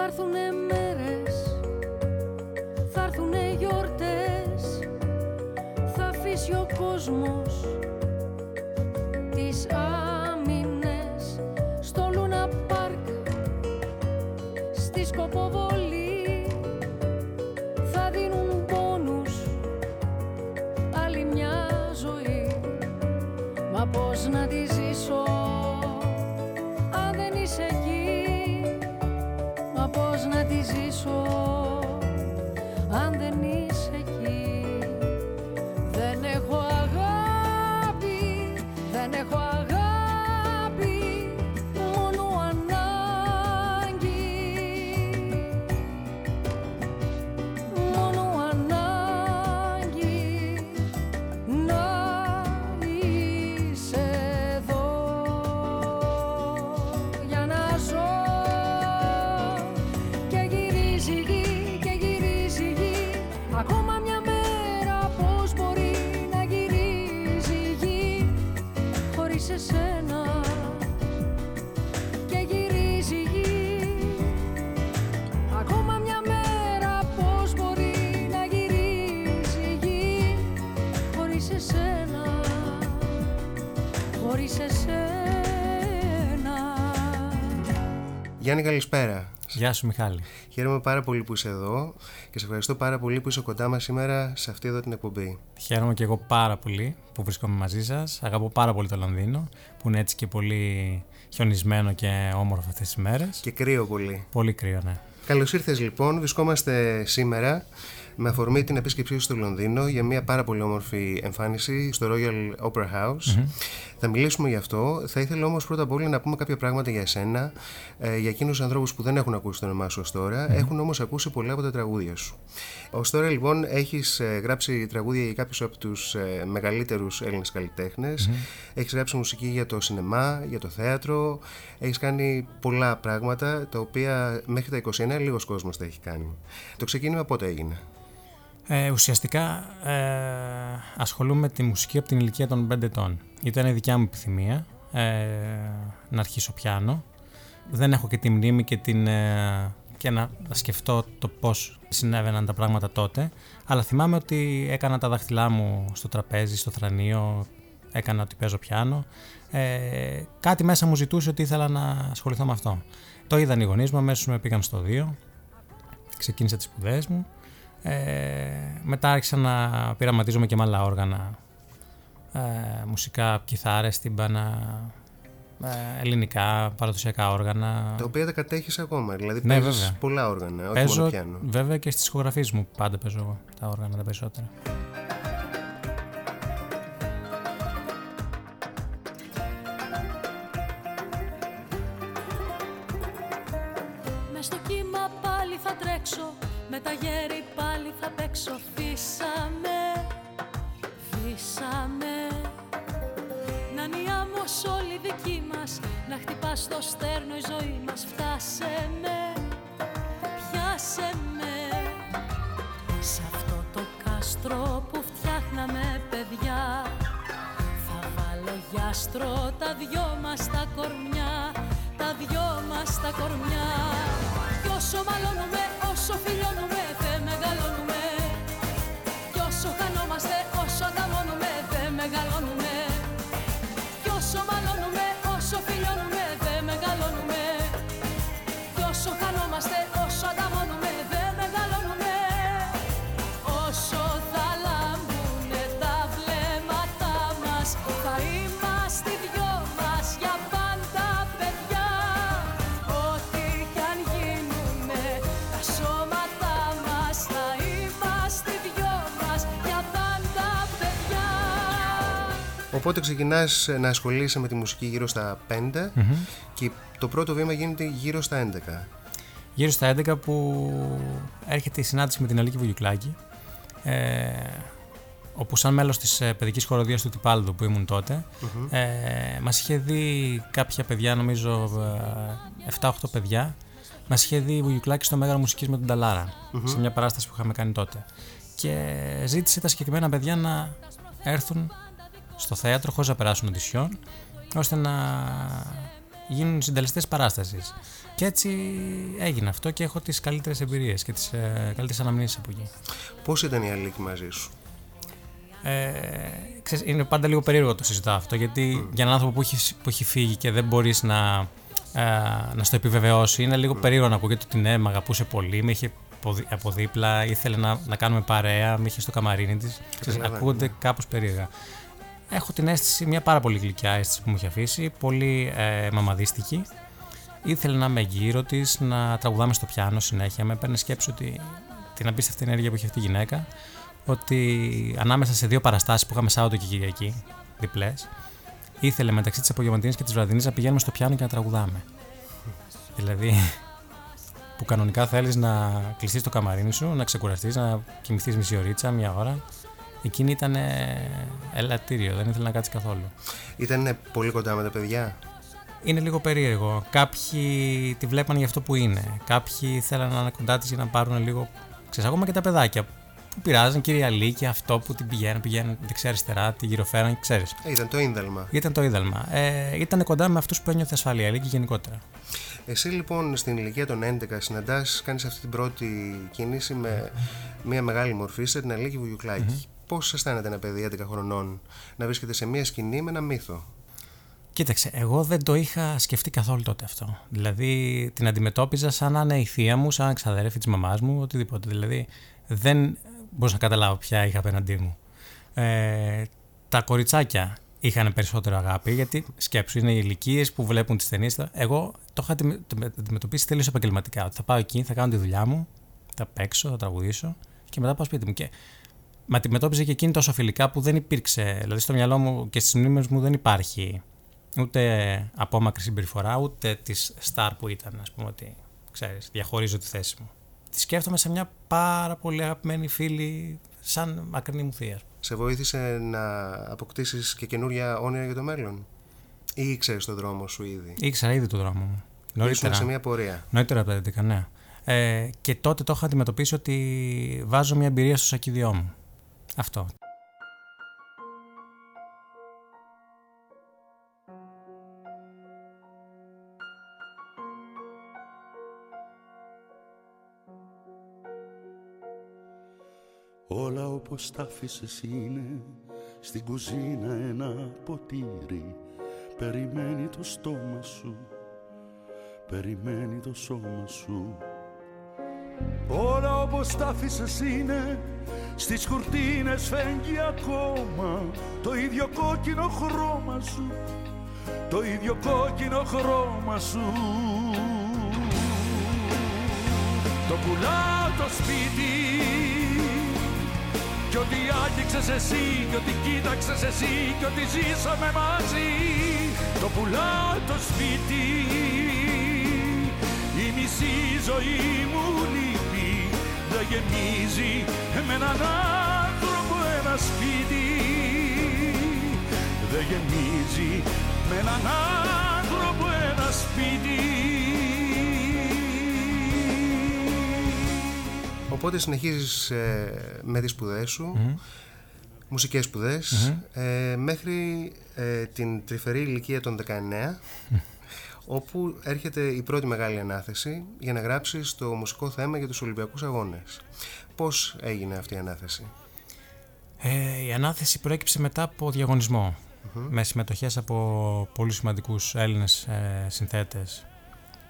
Θα έρθουνε μέρες, θα έρθουνε γιορτές Θα αφήσει ο κόσμος τις άμυνες Στο Λούνα Πάρκ, στη Σκοποβολή. Θα δίνουν πόνους άλλη μια ζωή Μα πώς να τη ζήσω Μα πώς να τη ζήσω αν δεν είσαι χωρίς εσένα. Γιάννη, καλησπέρα. Γεια σου Μιχάλη. Χαίρομαι πάρα πολύ που είσαι εδώ και σε ευχαριστώ πάρα πολύ που είσαι κοντά μας σήμερα σε αυτή εδώ την εκπομπή. Χαίρομαι και εγώ πάρα πολύ που βρίσκομαι μαζί σας. Αγαπώ πάρα πολύ το Λονδίνο που είναι έτσι και πολύ χιονισμένο και όμορφο αυτές τις μέρες. Και κρύο πολύ. Πολύ κρύο, ναι. Καλώς ήρθες λοιπόν. Βρισκόμαστε σήμερα με αφορμή την επίσκεψή σου στο Λονδίνο για μια πάρα πολύ όμορφη εμφάνιση στο Royal Opera House. Θα μιλήσουμε γι' αυτό. Θα ήθελα όμως πρώτα απ' όλα να πούμε κάποια πράγματα για εσένα, ε, για εκείνους τους ανθρώπους που δεν έχουν ακούσει το όνομά σου ως τώρα, έχουν όμως ακούσει πολλά από τα τραγούδια σου. Ως τώρα λοιπόν έχεις ε, γράψει τραγούδια για κάποιους από τους ε, μεγαλύτερους Έλληνες καλλιτέχνες, έχεις γράψει μουσική για το σινεμά, για το θέατρο, έχεις κάνει πολλά πράγματα τα οποία μέχρι τα 21 λίγος κόσμος τα έχει κάνει. Το ξεκίνημα πότε έγινε; Ε, ουσιαστικά ε, ασχολούμαι με τη μουσική από την ηλικία των 5 ετών. Ήταν η δικιά μου επιθυμία ε, να αρχίσω πιάνο. Δεν έχω και τη μνήμη και, την, ε, και να, να σκεφτώ το πώς συνέβαιναν τα πράγματα τότε. Αλλά θυμάμαι ότι έκανα τα δάχτυλά μου στο τραπέζι, στο θρανείο, έκανα ότι παίζω πιάνο. Ε, κάτι μέσα μου ζητούσε ότι ήθελα να ασχοληθώ με αυτό. Το είδαν οι γονείς μου, αμέσως με πήγαν στο 2. Ξεκίνησα τις σπουδές μου. Ε, μετά άρχισα να πειραματίζομαι και με άλλα όργανα. Ε, μουσικά, κιθάρες, τύμπανα, ε, ελληνικά, παραδοσιακά όργανα. Τα οποία τα κατέχεις ακόμα, δηλαδή Ναι, παίζεις βέβαια. πολλά όργανα, όχι Παίζω, μόνο πιάνο. βέβαια και στις ηχογραφίες μου πάντα παίζω εγώ τα όργανα τα περισσότερα. Στο στέρνο η ζωή μας Φτάσε με, πιάσε με. Σ' αυτό το κάστρο που φτιάχναμε παιδιά θα βάλω γιάστρο τα δυο μας τα κορμιά Τα δυο μας τα κορμιά. Κι όσο μαλώνουμε, όσο φιλιώνουμε Οπότε ξεκινάς να ασχολείσαι με τη μουσική γύρω στα 5 και το πρώτο βήμα γίνεται γύρω στα 11. Γύρω στα 11 που έρχεται η συνάντηση με την Αλίκη Βουγιουκλάκη ε, όπου σαν μέλος της ε, παιδικής χοροδίας του Τιπάλδου που ήμουν τότε ε, μας είχε δει κάποια παιδιά, νομίζω ε, 7-8 παιδιά. Μας είχε δει η Βουγιουκλάκη στο Μέγαρο Μουσικής με τον ταλαρα σε μια παράσταση που είχαμε κάνει τότε. Και ζήτησε τα συγκεκριμένα παιδιά να έρθουν στο θέατρο χωρίς να περάσουν οντισιόν ώστε να γίνουν συντελεστές παράστασης. Και έτσι έγινε αυτό και έχω τις καλύτερες εμπειρίες και τις ε, καλύτερες αναμνήσεις από εκεί. Πώς ήταν η αλήκη μαζί σου, ε, ξέρεις, είναι πάντα λίγο περίεργο το συζητάω αυτό γιατί mm. για έναν άνθρωπο που έχει, που έχει φύγει και δεν μπορείς να, ε, να στο επιβεβαιώσει είναι λίγο mm. περίεργο να ακούγεται ότι ναι, με αγαπούσε πολύ, με είχε από δίπλα, ήθελε να, να κάνουμε παρέα, με είχε στο καμαρίνι της. Ακούγονται ναι. κάπως περίεργα. Έχω την αίσθηση, μια πάρα πολύ γλυκιά αίσθηση που μου έχει αφήσει, πολύ ε, μαμαδίστικη. Ήθελε να είμαι γύρω της, να τραγουδάμε στο πιάνο συνέχεια. Με έπαιρνε σκέψη ότι την απίστευτη ενέργεια που έχει αυτή η γυναίκα, ότι ανάμεσα σε δύο παραστάσεις που είχαμε Σάββατο και Κυριακή, διπλές, ήθελε μεταξύ της απογευματινής και της βραδινής να πηγαίνουμε στο πιάνο και να τραγουδάμε. Δηλαδή, που κανονικά θέλεις να κλειστείς το καμαρίνι σου, να ξεκουραστείς, να κοιμηθείς μισή ωρίτσα, μία ώρα. Εκείνη ήταν ελαττήριο, δεν ήθελε να κάτσει καθόλου. Ήταν πολύ κοντά με τα παιδιά. Είναι λίγο περίεργο. Κάποιοι τη βλέπανε για αυτό που είναι. Κάποιοι θέλανε να είναι κοντά της για να πάρουν λίγο. Ξέρεις, ακόμα και τα παιδάκια που πειράζαν κυρία Λίκη, αυτό που την πηγαίνουν, πηγαίνουν δεξιά-αριστερά, τη γυροφέραν, ξέρεις. Ε, ήταν το ίνδαλμα. Ήταν το ίνδαλμα. Ε, ήταν κοντά με αυτούς που ένιωθε ασφαλεία, Λίκη γενικότερα. Εσύ λοιπόν στην ηλικία των 11 συναντάς, κάνεις αυτή την πρώτη κίνηση με μια μεγάλη μορφή σε την Αλίκη Βουγιουκλάκη. Mm-hmm. Πώς αισθάνεται ένα παιδί 11 χρονών να βρίσκεται σε μια σκηνή με ένα μύθο; Κοίταξε, εγώ δεν το είχα σκεφτεί καθόλου τότε αυτό. Δηλαδή την αντιμετώπιζα σαν να είναι η θεία μου, σαν ξαδέρφη της μαμάς μου, οτιδήποτε. Δηλαδή δεν μπορούσα να καταλάβω ποια είχα απέναντί μου. Ε, τα κοριτσάκια είχαν περισσότερο αγάπη, γιατί σκέψου είναι οι ηλικίες που βλέπουν τις ταινίες. Εγώ το είχα αντιμετωπίσει τελείως επαγγελματικά. Ότι θα πάω εκεί, θα κάνω τη δουλειά μου, θα παίξω, θα τραγουδήσω και μετά πάω σπίτι μου. Και με αντιμετώπιζε και εκείνη τόσο φιλικά που δεν υπήρξε. Δηλαδή στο μυαλό μου και στις μνήμες μου δεν υπάρχει ούτε απόμακρη συμπεριφορά, ούτε της στάρ που ήταν, ας πούμε, ότι ξέρεις, διαχωρίζω τη θέση μου. Τη σκέφτομαι σε μια πάρα πολύ αγαπημένη φίλη, σαν μακρινή μου θεία. Σε βοήθησε να αποκτήσεις και καινούρια όνειρα για το μέλλον, ή ήξερες τον δρόμο σου ήδη; Ήξερα ήδη τον δρόμο μου. Νωρίτερα. σε μια πορεία. Νωρίτερα από τα 11, ναι. Ε, και τότε το είχα αντιμετωπίσει ότι βάζω μια εμπειρία στο σακιδιό μου. Αυτό. Όλα όπως τα άφησες είναι. Στην κουζίνα ένα ποτήρι. Περιμένει το στόμα σου. Περιμένει το σώμα σου Όλα όπως τα άφησες είναι Στις κουρτίνες φέγγει ακόμα. Το ίδιο κόκκινο χρώμα σου Το ίδιο κόκκινο χρώμα σου. Το πουλάω το σπίτι κι ό,τι άγγιξες εσύ, κι ό,τι κοίταξες εσύ, κι ό,τι ζήσαμε μαζί. Το πουλάω το σπίτι Η μισή ζωή μου λείπει Δεν γεμίζει με έναν άνθρωπο ένα σπίτι. Δεν γεμίζει με έναν άνθρωπο ένα σπίτι. Οπότε συνεχίζεις ε, με τις σπουδές σου, mm-hmm. μουσικές σπουδές, ε, μέχρι ε, την τρυφερή ηλικία των 19, όπου έρχεται η πρώτη μεγάλη ανάθεση για να γράψεις το μουσικό θέμα για τους Ολυμπιακούς Αγώνες. Πώς έγινε αυτή η ανάθεση; η ανάθεση προέκυψε μετά από με συμμετοχές από πολύ σημαντικούς Έλληνες συνθέτες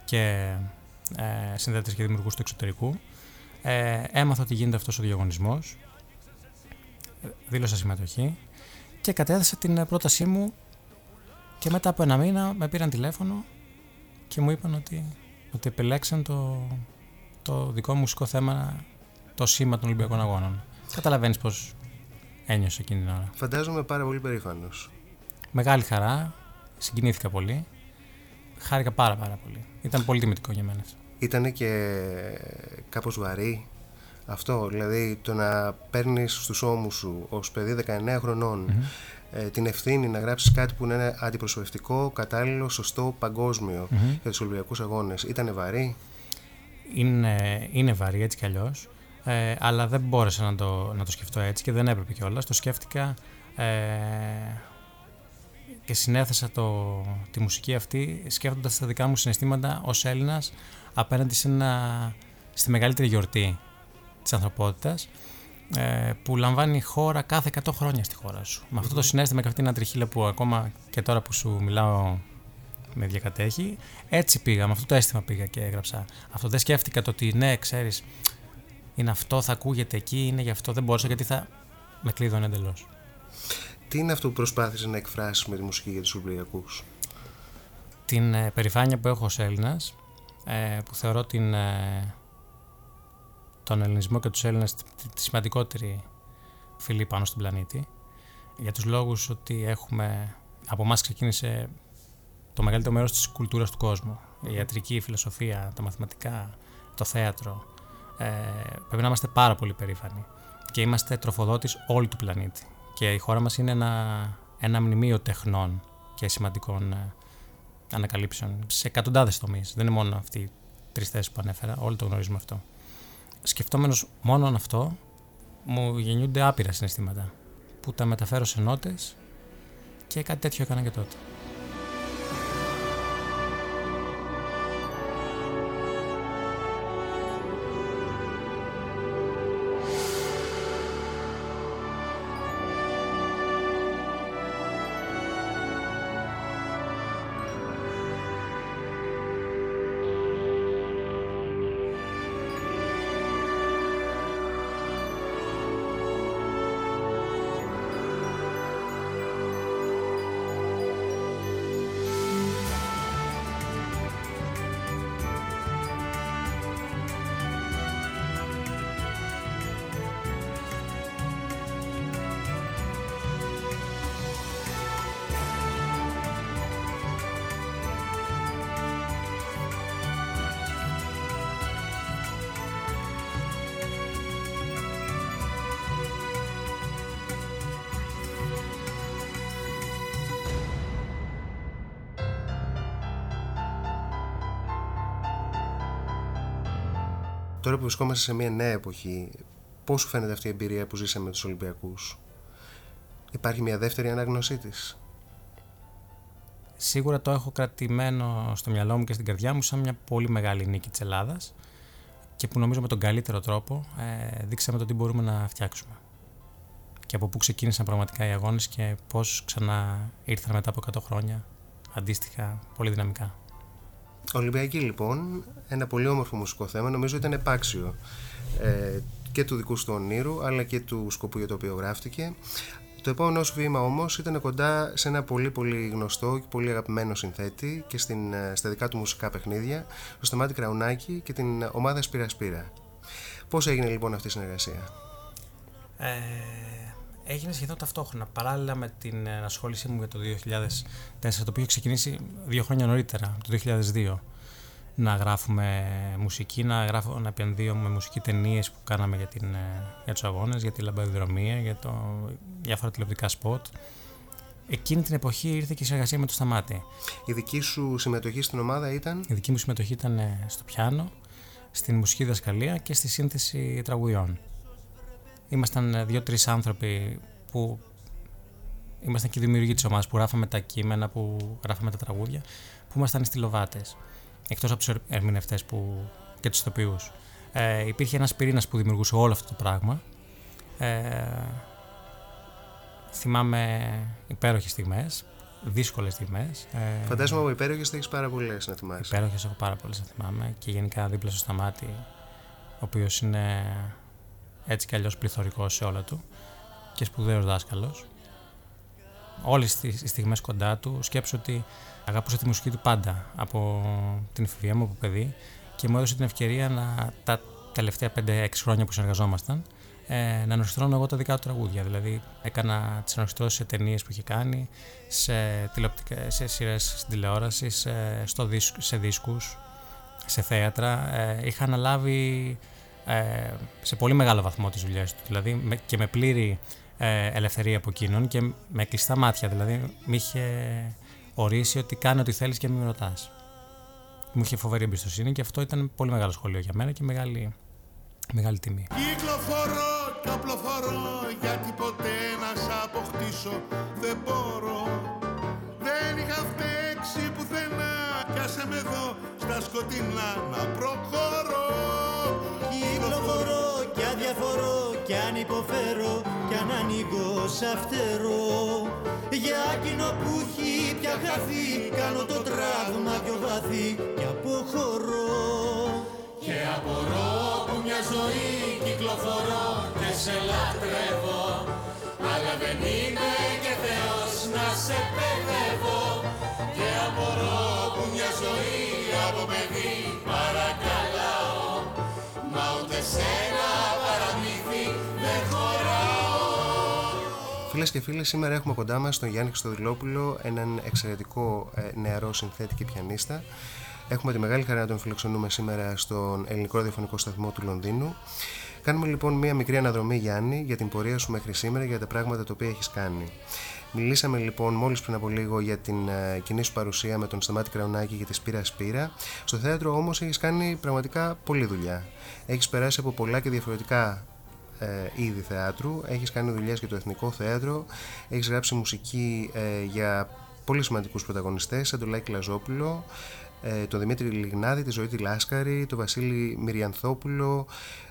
και συνθέτες και δημιουργούς του εξωτερικού. Ε, έμαθα ότι γίνεται αυτός ο διαγωνισμός, δήλωσα συμμετοχή και κατέθεσα την πρότασή μου και μετά από ένα μήνα με πήραν τηλέφωνο και μου είπαν ότι, ότι επιλέξαν το, το δικό μου μουσικό θέμα το σήμα των Ολυμπιακών Αγώνων. Καταλαβαίνεις πώς ένιωσε εκείνη την ώρα. Φαντάζομαι πάρα πολύ περήφανος. Μεγάλη χαρά, συγκινήθηκα πολύ. Χάρηκα πάρα πάρα πολύ. Ήταν πολύ τιμητικό για μένα ήταν και κάπως βαρύ αυτό, δηλαδή το να παίρνεις στους ώμους σου ως παιδί 19 χρονων ε, την ευθύνη να γράψεις κάτι που είναι αντιπροσωπευτικό, κατάλληλο, σωστό, παγκόσμιο για τους Ολυμπιακούς Αγώνες. Ήτανε βαρύ; Είναι, είναι βαρύ έτσι κι αλλιώς, ε, αλλά δεν μπόρεσα να το, να το σκεφτώ έτσι και δεν έπρεπε κιόλας. Το σκέφτηκα ε, και συνέθεσα το, τη μουσική αυτή σκέφτοντας τα δικά μου συναισθήματα ως Έλληνας απέναντι σε ένα, στη μεγαλύτερη γιορτή της ανθρωπότητας ε, που λαμβάνει η χώρα κάθε 100 χρόνια στη χώρα σου. Με αυτό το συνέστημα και αυτή την τριχύλα που ακόμα και τώρα που σου μιλάω με διακατέχει, έτσι πήγα, με αυτό το αίσθημα πήγα και έγραψα. Αυτό δεν σκέφτηκα το ότι ναι, ξέρεις, είναι αυτό, θα ακούγεται εκεί, είναι γι' αυτό δεν μπορούσα γιατί θα με κλείδωνε εντελώς. Τι είναι αυτό που προσπάθησες να εκφράσεις με τη μουσική για τους Ολυμπιακούς, Την ε, περηφάνεια που έχω ως Έλληνας, ε, που θεωρώ την, ε, τον ελληνισμό και τους Έλληνες τη, σημαντικότερη φυλή πάνω στον πλανήτη για τους λόγους ότι έχουμε από εμάς ξεκίνησε το μεγαλύτερο μέρος της κουλτούρας του κόσμου. Η ιατρική, η φιλοσοφία, τα μαθηματικά, το θέατρο. Ε, πρέπει να είμαστε πάρα πολύ περήφανοι και είμαστε τροφοδότης όλου του πλανήτη. Και η χώρα μας είναι ένα, ένα μνημείο τεχνών και σημαντικών ε, ανακαλύψεων σε εκατοντάδες τομείς. Δεν είναι μόνο αυτοί οι τρεις θέσεις που ανέφερα, όλοι το γνωρίζουμε αυτό σκεφτόμενος μόνο αυτό, μου γεννιούνται άπειρα συναισθήματα που τα μεταφέρω σε νότες και κάτι τέτοιο έκανα και τότε. Βρισκόμαστε σε μια νέα εποχή, πώς σου φαίνεται αυτή η εμπειρία που ζήσαμε με τους Ολυμπιακούς, Υπάρχει μια δεύτερη ανάγνωσή της; Σίγουρα το έχω κρατημένο στο μυαλό μου και στην καρδιά μου σαν μια πολύ μεγάλη νίκη της Ελλάδας και που νομίζω με τον καλύτερο τρόπο ε, δείξαμε το τι μπορούμε να φτιάξουμε. Και από πού ξεκίνησαν πραγματικά οι αγώνες και πώς ξανά ήρθαν μετά από 100 χρόνια αντίστοιχα πολύ δυναμικά. Ολυμπιακή λοιπόν, ένα πολύ όμορφο μουσικό θέμα, νομίζω ήταν επάξιο ε, και του δικού του ονείρου αλλά και του σκοπού για το οποίο γράφτηκε. Το επόμενο σου βήμα όμως ήταν κοντά σε ένα πολύ πολύ γνωστό και πολύ αγαπημένο συνθέτη και στην, ε, στα δικά του μουσικά παιχνίδια, το Σταμάτη Κραουνάκη και την ομάδα Σπύρα Σπύρα. Πώς έγινε λοιπόν αυτή η συνεργασία; Ε, έγινε σχεδόν ταυτόχρονα, παράλληλα με την ενασχόλησή μου για το 2004, το οποίο ξεκινήσει δύο χρόνια νωρίτερα, το 2002 να γράφουμε μουσική, να, γράφω, να επενδύω με μουσική ταινίες που κάναμε για, την, ε, για τους αγώνες, για τη λαμπαδιδρομία, για το, διάφορα τηλεοπτικά σποτ. Εκείνη την εποχή ήρθε και η συνεργασία με το Σταμάτη. Η δική σου συμμετοχή στην ομάδα ήταν; Η δική μου συμμετοχή ήταν ε, στο πιάνο, στην μουσική δασκαλία και στη σύνθεση τραγουδιών. Ήμασταν ε, δύο-τρεις άνθρωποι που ήμασταν και οι δημιουργοί της ομάδας που γράφαμε τα κείμενα, που γράφαμε τα τραγούδια, που ήμασταν στυλοβάτες. Εκτός από τους ερμηνευτές και τους ηθοποιούς. Ε, υπήρχε ένας πυρήνας που δημιουργούσε όλο αυτό το πράγμα. Ε, θυμάμαι υπέροχες στιγμές, δύσκολες στιγμές. Ε, Φαντάζομαι από υπέροχες έχεις πάρα πολλές να θυμάσαι. Υπέροχες έχω πάρα πολλές να θυμάμαι και γενικά δίπλα στο σταμάτη, ο οποίος είναι έτσι κι αλλιώς πληθωρικός σε όλα του και σπουδαίος δάσκαλος. Όλες τις στιγμές κοντά του σκέψω ότι αγάπησα τη μουσική του πάντα από την εφηβεία μου από παιδί και μου έδωσε την ευκαιρία να τα τελευταία 5-6 χρόνια που συνεργαζόμασταν ε, να ενορχιστρώνω εγώ τα δικά του τραγούδια. Δηλαδή, έκανα τις ενορχιστρώσει σε ταινίες που είχε κάνει, σε, σε σειρές στην τηλεόραση, σε, στο σε δίσκους, σε θέατρα. Ε, είχα αναλάβει ε, σε πολύ μεγάλο βαθμό τις δουλειές του. Δηλαδή και με πλήρη ε, ελευθερία από εκείνον και με κλειστά μάτια. Δηλαδή με είχε ορίσει ότι κάνει ό,τι θέλεις και μην με ρωτάς. Μου είχε φοβερή εμπιστοσύνη και αυτό ήταν πολύ μεγάλο σχολείο για μένα και μεγάλη, μεγάλη τιμή. Κυκλοφορώ και απλοφορώ γιατί ποτέ να σ' αποκτήσω δεν μπορώ εδώ στα σκοτεινά να προχωρώ Κυκλοφορώ κι αδιαφορώ κι αν υποφέρω κι αν ανοίγω σ' φτερό για εκείνο που έχει πια χαθεί κάνω το τραύμα πιο βαθύ και αποχωρώ. Και απορώ που μια ζωή κυκλοφορώ και σε λατρεύω. Αλλά δεν είμαι και Θεός να σε παιδεύω Φίλες και φίλοι, σήμερα έχουμε κοντά μας τον Γιάννη Χρυστοδηλόπουλο, έναν εξαιρετικό ε, νεαρό συνθέτη και πιανίστα. Έχουμε τη μεγάλη χαρά να τον φιλοξενούμε σήμερα στον ελληνικό ραδιοφωνικό σταθμό του Λονδίνου. Κάνουμε λοιπόν μία μικρή αναδρομή, Γιάννη, για την πορεία σου μέχρι σήμερα, για τα πράγματα τα οποία έχεις κάνει. Μιλήσαμε λοιπόν μόλις πριν από λίγο για την uh, κοινή σου παρουσία με τον Σταμάτη Κραουνάκη και τη Σπύρα Σπύρα. Στο θέατρο όμως έχεις κάνει πραγματικά πολλή δουλειά. Έχεις περάσει από πολλά και διαφορετικά ε, είδη θεάτρου. Έχεις κάνει δουλειές για το Εθνικό Θέατρο. Έχεις γράψει μουσική ε, για πολύ σημαντικούς πρωταγωνιστές, σαν τον Λάκη Λαζόπουλο, ε, τον Δημήτρη Λιγνάδη, τη Ζωή τη Λάσκαρη, τον Βασίλη Μυριανθόπουλο,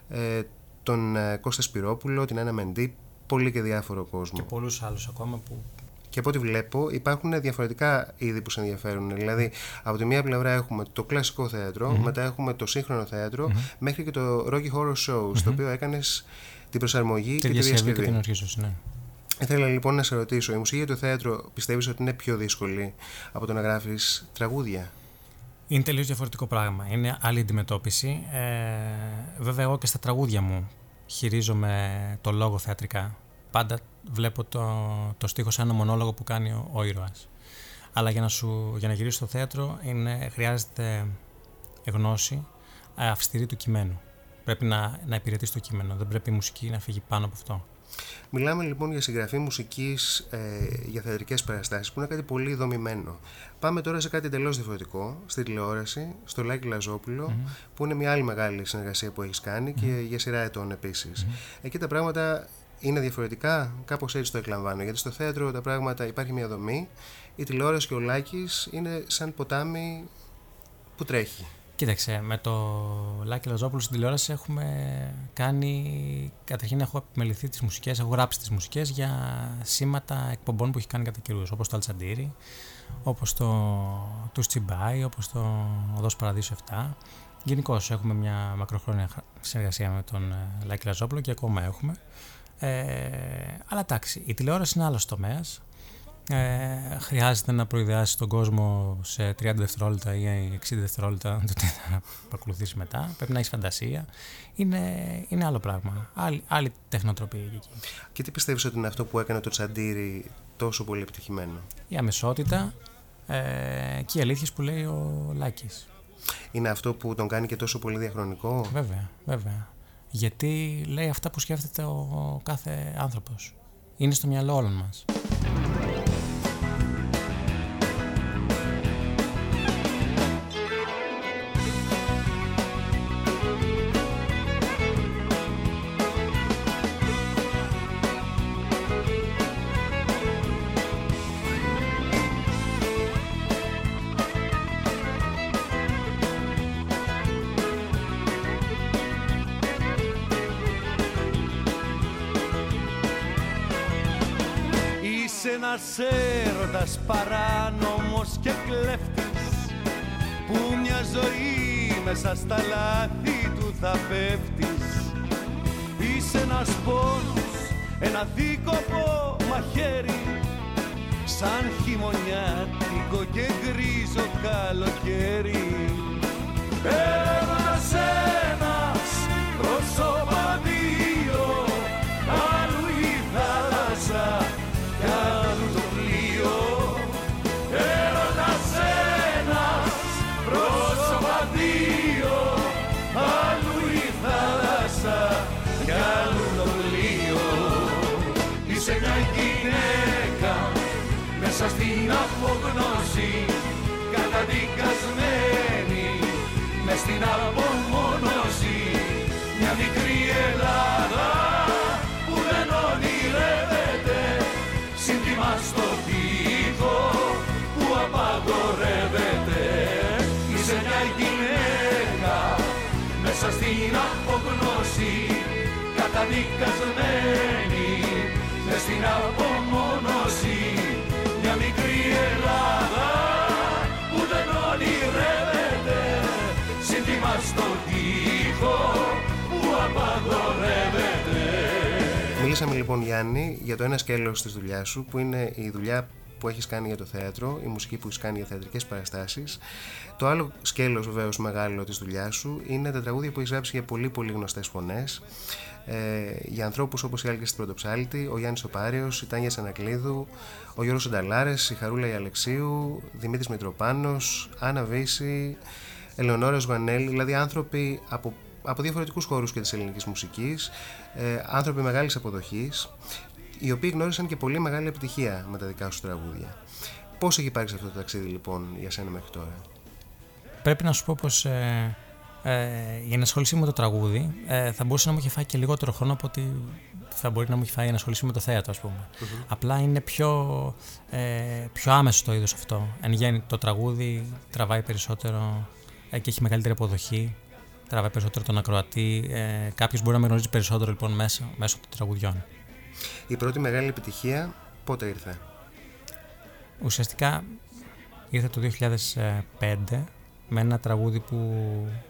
ε, τον ε, Κώστα Σπυρόπουλο, την Άννα Μεντή, πολύ και διάφορο κόσμο. Και πολλούς άλλους ακόμα που. Και από ό,τι βλέπω υπάρχουν διαφορετικά είδη που σε ενδιαφέρουν. Δηλαδή, από τη μία πλευρά έχουμε το κλασικό θέατρο, mm-hmm. μετά έχουμε το σύγχρονο θέατρο, mm-hmm. μέχρι και το Rocky Horror Show, mm-hmm. στο οποίο έκανες την προσαρμογή και, και τη διασκευή. Και την οργήσωση, ναι. Ήθελα λοιπόν να σε ρωτήσω, η μουσική για το θέατρο πιστεύεις ότι είναι πιο δύσκολη από το να γράφεις τραγούδια; Είναι τελείως διαφορετικό πράγμα. Είναι άλλη αντιμετώπιση. Ε, βέβαια, εγώ και στα τραγούδια μου χειρίζομαι το λόγο θεατρικά. Πάντα βλέπω το, το στίχο σαν ένα μονόλογο που κάνει ο, ο ήρωας. Αλλά για να, σου, για να γυρίσει στο θέατρο είναι, χρειάζεται γνώση αυστηρή του κειμένου. Πρέπει να, να υπηρετήσει το κείμενο. Δεν πρέπει η μουσική να φύγει πάνω από αυτό. Μιλάμε λοιπόν για συγγραφή μουσικής ε, για θεατρικές παραστάσει που είναι κάτι πολύ δομημένο. Πάμε τώρα σε κάτι εντελώς διαφορετικό, στη τηλεόραση, στο Λάκη Λαζόπουλο, mm-hmm. που είναι μια άλλη μεγάλη συνεργασία που έχεις κάνει mm-hmm. και για σειρά ετών επίσης. Mm-hmm. Εκεί τα πράγματα είναι διαφορετικά, κάπως έτσι το εκλαμβάνω. Γιατί στο θέατρο τα πράγματα υπάρχει μια δομή, η τηλεόραση και ο Λάκης είναι σαν ποτάμι που τρέχει. Κοίταξε, με το Λάκη Λαζόπουλο στην τηλεόραση έχουμε κάνει. Καταρχήν έχω επιμεληθεί τις μουσικές, έχω γράψει τις μουσικές για σήματα εκπομπών που έχει κάνει κατά καιρούς, όπως το Αλτσαντήρι, όπως το του Τσιμπάι, όπως το Οδό Παραδείσου 7. Γενικώ έχουμε μια μακροχρόνια συνεργασία με τον ε, Λάκη Λαζόπουλο και ακόμα έχουμε. Ε, αλλά εντάξει, η τηλεόραση είναι άλλος τομέας. Ε, χρειάζεται να προειδεάσει τον κόσμο σε 30 δευτερόλεπτα ή 60 δευτερόλεπτα το τι θα ακολουθήσει μετά. Πρέπει να έχεις φαντασία. Είναι, είναι άλλο πράγμα. Άλλη, άλλη τεχνοτροπία εκεί. Και τι πιστεύεις ότι είναι αυτό που έκανε το Τσαντήρι τόσο πολύ επιτυχημένο; Η αμεσότητα ε, και οι αλήθειες που λέει ο Λάκης. Είναι αυτό που τον κάνει και τόσο πολύ διαχρονικό; Βέβαια, βέβαια. Γιατί λέει αυτά που σκέφτεται ο κάθε άνθρωπος. Είναι στο μυαλό όλων μας. Ένας έρωτας παράνομος και κλέφτης που μια ζωή μέσα στα λάθη του θα πέφτεις. Είσαι ένας πόνος, ένα δίκοπο μαχαίρι σαν χειμωνιάτικο και γκρίζο καλοκαίρι. Έρωτας απογνώση καταδικασμένη με στην απομονώση. Μια μικρή Ελλάδα που δεν ονειρεύεται σύνθημα στο τοίχο που απαγορεύεται. Είσαι μια γυναίκα μέσα στην απογνώση καταδικασμένη με στην απομονώση Μιλήσαμε λοιπόν Γιάννη για το ένα σκέλος της δουλειάς σου που είναι η δουλειά που έχεις κάνει για το θέατρο, η μουσική που έχεις κάνει για θεατρικές παραστάσεις. Το άλλο σκέλος, βεβαίως, μεγάλο της δουλειάς σου είναι τα τραγούδια που έχεις γράψει για πολύ πολύ γνωστές φωνές. Ε, για ανθρώπους όπως η Άλκη στην Πρωτοψάλτη, ο Γιάννης Οπάριο, η Τάνια Σανακλείδου, ο Γιώργος Σανταλάρε, η Χαρούλα Ιαλεξίου, Δημήτρης Μητροπάνος, Άννα Βύση, Ελεονόρας Γουανέλη, δηλαδή άνθρωποι από από διαφορετικούς χώρους και της ελληνικής μουσικής, ε, άνθρωποι μεγάλης αποδοχής οι οποίοι γνώρισαν και πολύ μεγάλη επιτυχία με τα δικά σου τραγούδια. Πώς έχει υπάρξει αυτό το ταξίδι λοιπόν για σένα μέχρι τώρα, Πρέπει να σου πω πως ε, ε, για να ασχοληθεί με το τραγούδι ε, θα μπορούσε να μου έχει φάει και λιγότερο χρόνο από ότι θα μπορεί να μου έχει φάει να ασχοληθεί με το θέατρο, ας πούμε. Απλά είναι πιο, ε, πιο άμεσο το είδος αυτό. Εν γέννη, το τραγούδι τραβάει περισσότερο ε, και έχει μεγαλύτερη αποδοχή. Τραβάει περισσότερο τον ακροατή. Ε, Κάποιος μπορεί να με γνωρίζει περισσότερο λοιπόν μέσα, μέσω των τραγουδιών. Η πρώτη μεγάλη επιτυχία πότε ήρθε; Ουσιαστικά ήρθε το 2005 με ένα τραγούδι που,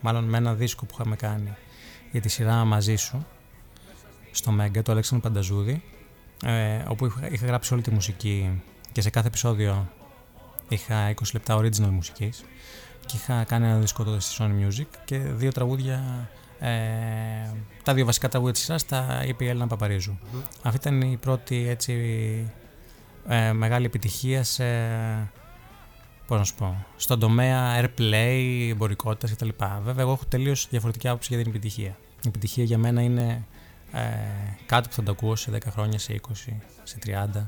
μάλλον με ένα δίσκο που είχαμε κάνει για τη σειρά «Μαζί σου» στο Μέγκα, το Αλέξανδρο Πανταζούδη, ε, όπου είχα, είχα γράψει όλη τη μουσική και σε κάθε επεισόδιο είχα 20 λεπτά original μουσικής και είχα κάνει ένα δίσκο τότε στη Sony Music και δύο τραγούδια ε, τα δύο βασικά τραγούδια της σειράς τα είπε η Έλληνα Αυτή ήταν η πρώτη έτσι ε, μεγάλη επιτυχία σε, πώς να σου πω, στον τομέα airplay, εμπορικότητας κτλ. Βέβαια εγώ έχω τελείως διαφορετική άποψη για την επιτυχία. Η επιτυχία για μένα είναι ε, κάτι που θα το ακούω σε 10 χρόνια, σε 20, σε 30.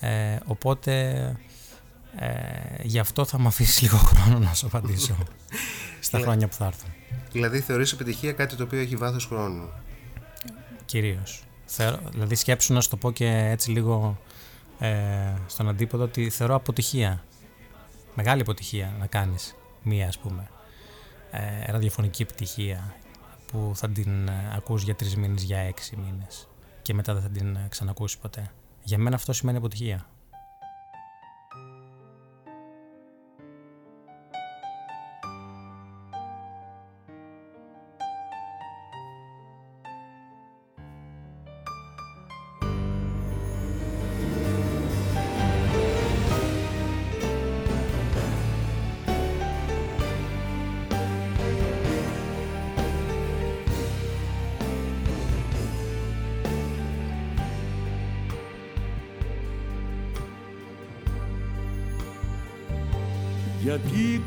Ε, οπότε ε, γι' αυτό θα μου αφήσεις λίγο χρόνο να σου απαντήσω στα χρόνια που θα έρθουν. Δηλαδή θεωρείς επιτυχία κάτι το οποίο έχει βάθος χρόνου; Κυρίως. δηλαδή σκέψου να σου το πω και έτσι λίγο ε, στον αντίποδο ότι θεωρώ αποτυχία. Μεγάλη αποτυχία να κάνεις μία ας πούμε ε, ραδιοφωνική επιτυχία που θα την ε, ακούς για τρεις μήνες, για έξι μήνες και μετά δεν θα την ε, ξανακούσεις ποτέ. Για μένα αυτό σημαίνει αποτυχία.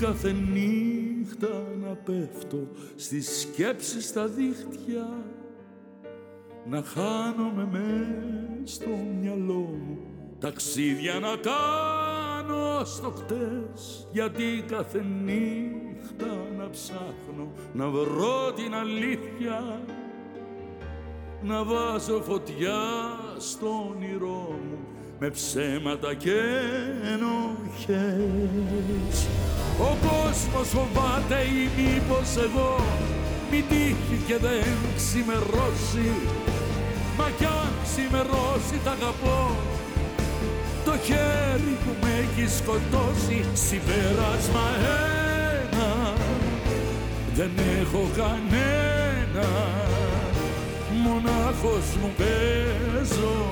Κάθε νύχτα να πέφτω στις σκέψεις στα δίχτυα. Να χάνομαι μες στο μυαλό μου ταξίδια να κάνω στο χτες. Γιατί κάθε νύχτα να ψάχνω να βρω την αλήθεια. Να βάζω φωτιά στο όνειρό μου με ψέματα και ενοχές. Ο κόσμος φοβάται ή μήπως εγώ μη τύχει και δεν ξημερώσει. Μα κι αν ξημερώσει τα αγαπώ. Το χέρι που με έχει σκοτώσει συμπέρασμα ένα. Δεν έχω κανένα. Μονάχος μου παίζω.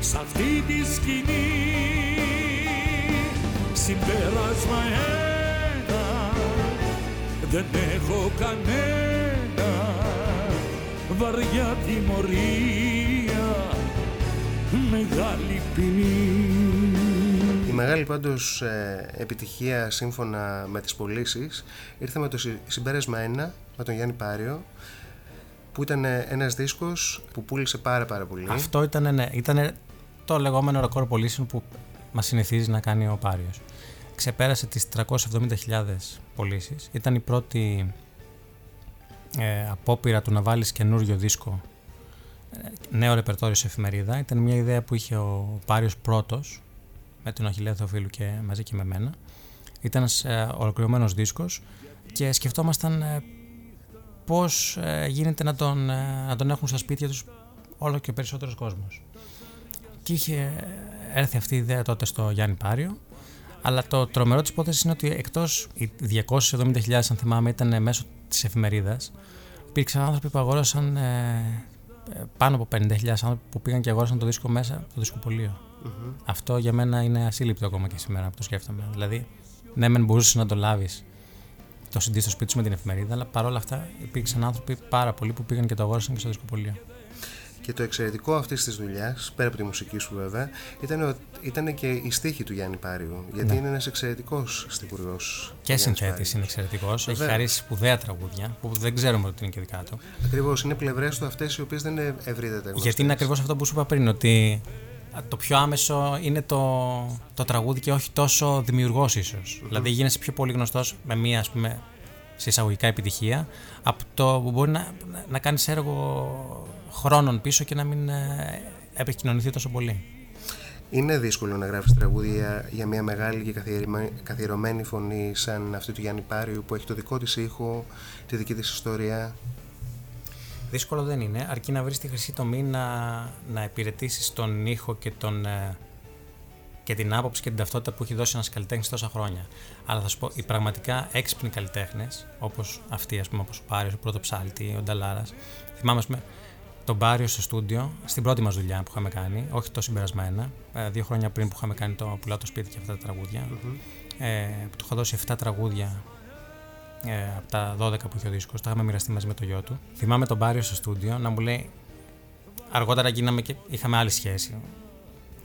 Σ' αυτή τη σκηνή συμπέρασμα ένα δεν έχω κανένα βαριά τιμωρία μεγάλη ποινή η μεγάλη πάντως ε, επιτυχία σύμφωνα με τις πωλήσεις ήρθε με το συμπέρασμα 1 με τον Γιάννη Πάριο που ήταν ένας δίσκος που πούλησε πάρα πάρα πολύ. Αυτό ήταν, ναι, ήταν το λεγόμενο ρεκόρ πωλήσεων που μας συνηθίζει να κάνει ο Πάριος. Ξεπέρασε τις 370.000 πωλήσεις. Ήταν η πρώτη ε, απόπειρα του να βάλεις καινούριο δίσκο ε, νέο ρεπερτόριο σε εφημερίδα. Ήταν μια ιδέα που είχε ο Πάριος πρώτος με τον Αχιλέα Θεοφίλου και μαζί και με μένα. Ήταν ένας ε, ολοκληρωμένος δίσκος και σκεφτόμασταν ε, πώς ε, γίνεται να τον, ε, να τον έχουν στα σπίτια τους όλο και περισσότερος κόσμος. Και είχε έρθει αυτή η ιδέα τότε στο Γιάννη Πάριο, αλλά το τρομερό της υπόθεσης είναι ότι εκτός οι 270.000 αν θυμάμαι ήταν μέσω της εφημερίδας, υπήρξαν άνθρωποι που αγόρασαν ε, πάνω από 50.000 άνθρωποι που πήγαν και αγόρασαν το δίσκο μέσα από το δισκοπολείο. Mm-hmm. Αυτό για μένα είναι ασύλληπτο ακόμα και σήμερα που το σκέφτομαι. Δηλαδή, ναι, μεν μπορούσες να το λάβεις το CD στο σπίτι σου με την εφημερίδα, αλλά παρόλα αυτά υπήρξαν άνθρωποι πάρα πολλοί που πήγαν και το αγόρασαν και στο δισκοπολείο. Και το εξαιρετικό αυτής της δουλειάς, πέρα από τη μουσική σου βέβαια, ήταν, ήταν και η στίχη του Γιάννη Πάριου. Γιατί ναι. είναι ένας εξαιρετικός στιχουργό. Και συνθέτης είναι εξαιρετικός. Έχει χαρίσει σπουδαία τραγούδια που δεν ξέρουμε ότι είναι και δικά του. Ακριβώς. Είναι πλευρές του αυτές οι οποίες δεν είναι ευρύτερα Γιατί είναι ακριβώς αυτό που σου είπα πριν, ότι το πιο άμεσο είναι το, το τραγούδι και όχι τόσο δημιουργός ίσως. Mm-hmm. Δηλαδή γίνεσαι πιο πολύ γνωστός με μία ας πούμε, σε εισαγωγικά επιτυχία από το που μπορεί να, να κάνεις έργο χρόνων πίσω και να μην ε, επικοινωνηθεί τόσο πολύ. Είναι δύσκολο να γράφεις τραγούδια για μια μεγάλη και καθιερωμένη φωνή σαν αυτή του Γιάννη Πάριου που έχει το δικό της ήχο, τη δική της ιστορία; Δύσκολο δεν είναι, αρκεί να βρεις τη χρυσή τομή να, να υπηρετήσεις τον ήχο και, τον, ε, και την άποψη και την ταυτότητα που έχει δώσει ένας καλλιτέχνης τόσα χρόνια. Αλλά θα σου πω, οι πραγματικά έξυπνοι καλλιτέχνες, όπως αυτοί, ας πούμε, όπως ο Πάριο, ο Πρώτο Ψάλτη, ο Νταλάρας. Θυμάμαι, πούμε, τον Πάριο στο στούντιο, στην πρώτη μας δουλειά που είχαμε κάνει, όχι το συμπερασμένα, ε, δύο χρόνια πριν που είχαμε κάνει το Πουλάω το σπίτι και αυτά τα τραγούδια. Mm-hmm. Ε, που του είχα δώσει 7 τραγούδια ε, από τα 12 που είχε ο δίσκος. Τα είχαμε μοιραστεί μαζί με το γιο του. Θυμάμαι τον Πάριο στο στούντιο να μου λέει. Αργότερα γίναμε και είχαμε άλλη σχέση.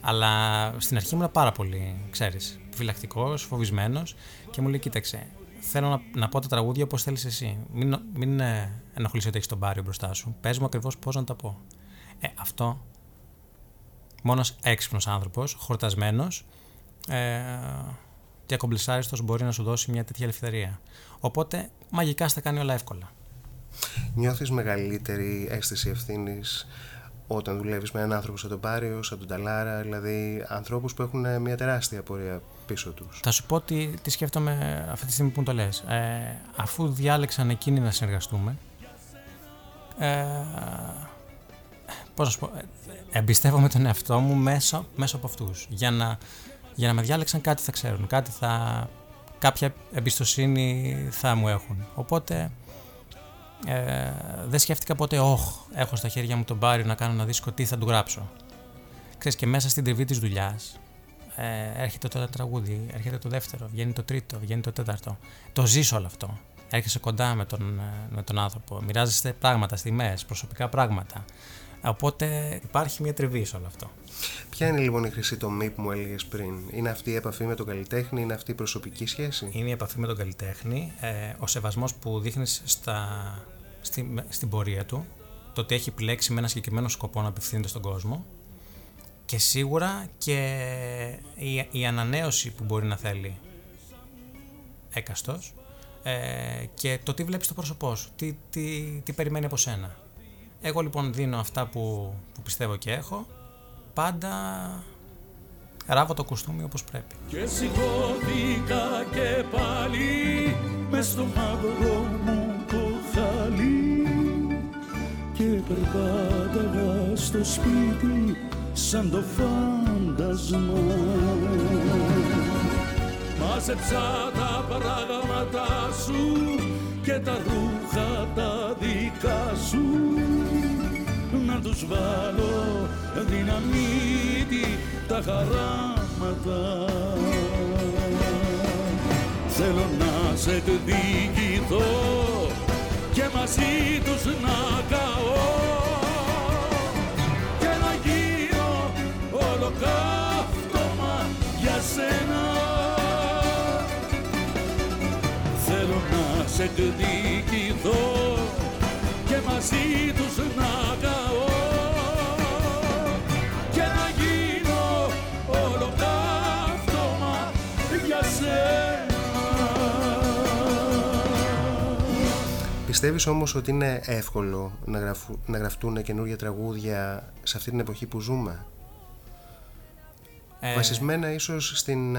Αλλά στην αρχή ήμουν πάρα πολύ, ξέρεις, φυλακτικός, φοβισμένος και μου λέει: Κοίταξε, θέλω να, να πω τα τραγούδια όπως θέλεις εσύ. Μην, μην ε, ενοχλήσει ότι έχεις τον Πάριο μπροστά σου. Πες μου ακριβώς πώς να τα πω. Ε, αυτό μόνος έξυπνος άνθρωπος, χορτασμένος ε, και ακομπλισάριστος μπορεί να σου δώσει μια τέτοια ελευθερία. Οπότε μαγικά στα κάνει όλα εύκολα. Νιώθεις μεγαλύτερη αίσθηση ευθύνης όταν δουλεύεις με έναν άνθρωπο σαν τον Πάριο, σαν τον Ταλάρα, δηλαδή ανθρώπους που έχουν μια τεράστια πορεία πίσω τους. Θα σου πω τι, τι σκέφτομαι αυτή τη στιγμή που μου το λες. Ε, αφού διάλεξαν εκείνοι να συνεργαστούμε, ε, πώς να σου πω, ε, εμπιστεύομαι τον εαυτό μου μέσω, μέσω από αυτούς. Για να, για να με διάλεξαν κάτι θα ξέρουν, κάτι θα, κάποια εμπιστοσύνη θα μου έχουν. Οπότε ε, δεν σκέφτηκα ποτέ, όχ, έχω στα χέρια μου τον Πάριο να κάνω ένα δίσκο, τι θα του γράψω. Ξέρεις και μέσα στην τριβή της δουλειάς. Ε, έρχεται το ένα τραγούδι, έρχεται το δεύτερο, βγαίνει το τρίτο, βγαίνει το τέταρτο. Το ζεις όλο αυτό. Έρχεσαι κοντά με τον, με τον άνθρωπο, μοιράζεστε πράγματα, στιγμές, προσωπικά πράγματα. Οπότε υπάρχει μια τριβή σε όλο αυτό. Ποια είναι λοιπόν η χρυσή τομή που μου έλεγες πριν, Είναι αυτή η επαφή με τον καλλιτέχνη, Είναι αυτή η προσωπική σχέση; Είναι η επαφή με τον καλλιτέχνη, ε, ο σεβασμός που δείχνεις στη, στην πορεία του, το ότι έχει επιλέξει με ένα συγκεκριμένο σκοπό να απευθύνεται στον κόσμο και σίγουρα και η, η ανανέωση που μπορεί να θέλει έκαστος ε, και το τι βλέπεις στο πρόσωπό σου, τι, τι, τι περιμένει από σένα. Εγώ λοιπόν δίνω αυτά που, που πιστεύω και έχω, πάντα ράβω το κουστούμι όπως πρέπει. Και σηκώθηκα και πάλι με στο μαύρο μου το χαλί και περπάταγα στο σπίτι σαν το φάντασμα. Μάζεψα τα πράγματα σου και τα ρούχα τα δικά σου. Να τους βάλω δυναμίτη τα χαράματα. Θέλω να σε εκδικηθώ και μαζί τους να καώ σένα Θέλω να σε εκδικηθώ και μαζί τους να καώ. Και να γίνω ολοκαύτωμα για σένα. Πιστεύεις όμως ότι είναι εύκολο να, γραφου, να γραφτούν καινούργια τραγούδια σε αυτή την εποχή που ζούμε; Ε, Βασισμένα ίσως στην,